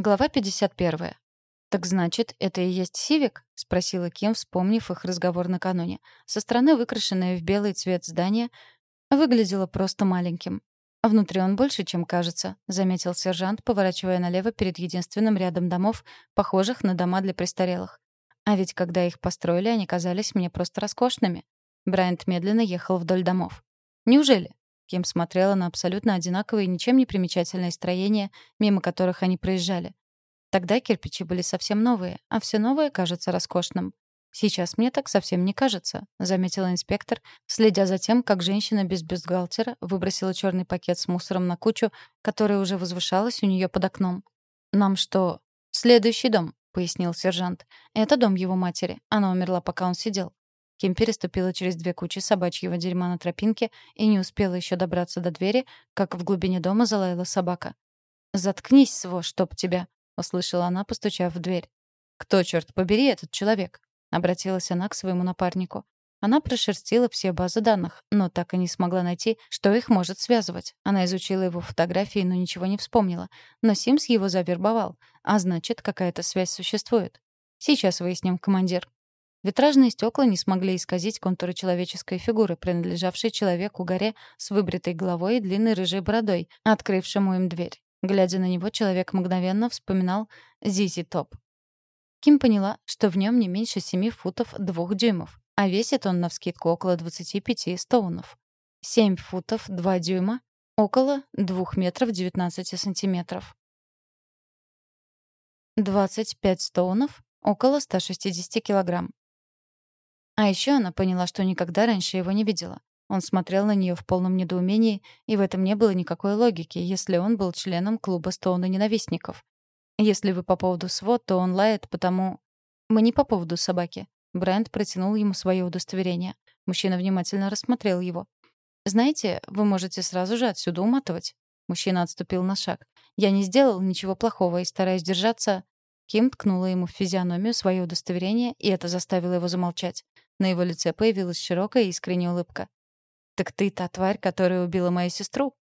Глава 51. «Так значит, это и есть Сивик?» — спросила Ким, вспомнив их разговор накануне. Со стороны выкрашенное в белый цвет здание выглядело просто маленьким. «Внутри он больше, чем кажется», — заметил сержант, поворачивая налево перед единственным рядом домов, похожих на дома для престарелых. «А ведь когда их построили, они казались мне просто роскошными». Брайант медленно ехал вдоль домов. «Неужели?» Ким смотрела на абсолютно одинаковые, ничем не примечательные строения, мимо которых они проезжали. Тогда кирпичи были совсем новые, а все новое кажется роскошным. «Сейчас мне так совсем не кажется», — заметила инспектор, следя за тем, как женщина без бюстгальтера выбросила черный пакет с мусором на кучу, которая уже возвышалась у нее под окном. «Нам что?» «Следующий дом», — пояснил сержант. «Это дом его матери. Она умерла, пока он сидел. Ким переступила через две кучи собачьего дерьма на тропинке и не успела еще добраться до двери, как в глубине дома залаяла собака. «Заткнись, Сво, чтоб тебя!» — услышала она, постучав в дверь. «Кто, черт побери, этот человек?» — обратилась она к своему напарнику. Она прошерстила все базы данных, но так и не смогла найти, что их может связывать. Она изучила его фотографии, но ничего не вспомнила. Но Симс его завербовал, а значит, какая-то связь существует. «Сейчас выясним, командир», Витражные стекла не смогли исказить контуры человеческой фигуры, принадлежавшей человеку-горе с выбритой головой и длинной рыжей бородой, открывшему им дверь. Глядя на него, человек мгновенно вспоминал Зизи Топ. Ким поняла, что в нем не меньше 7 футов 2 дюймов, а весит он навскидку около 25 стоунов. 7 футов 2 дюйма — около 2 метров 19 сантиметров. 25 стоунов — около 160 килограмм. А еще она поняла, что никогда раньше его не видела. Он смотрел на нее в полном недоумении, и в этом не было никакой логики, если он был членом клуба Стоуна ненавистников. Если вы по поводу свод, то он лает потому... Мы не по поводу собаки. Брент протянул ему свое удостоверение. Мужчина внимательно рассмотрел его. «Знаете, вы можете сразу же отсюда уматывать». Мужчина отступил на шаг. «Я не сделал ничего плохого и стараюсь держаться...» Ким ткнула ему в физиономию свое удостоверение, и это заставило его замолчать. На его лице появилась широкая искренняя улыбка. «Так ты та тварь, которая убила мою сестру?»